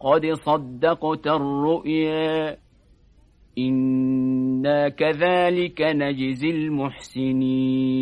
قد صدقت الرؤيا. إنا كذلك نجزي المحسنين.